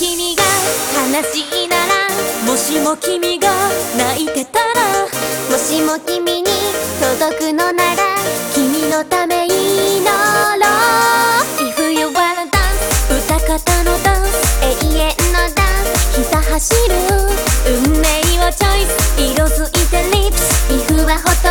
君が悲しいならもしも君が泣いてたらもしも君に届くのなら君のため祈ろう。If you wanna dance 歌方のダンス永遠のダンス。ひた走る運命をチョイス。色づいてリップ If はほと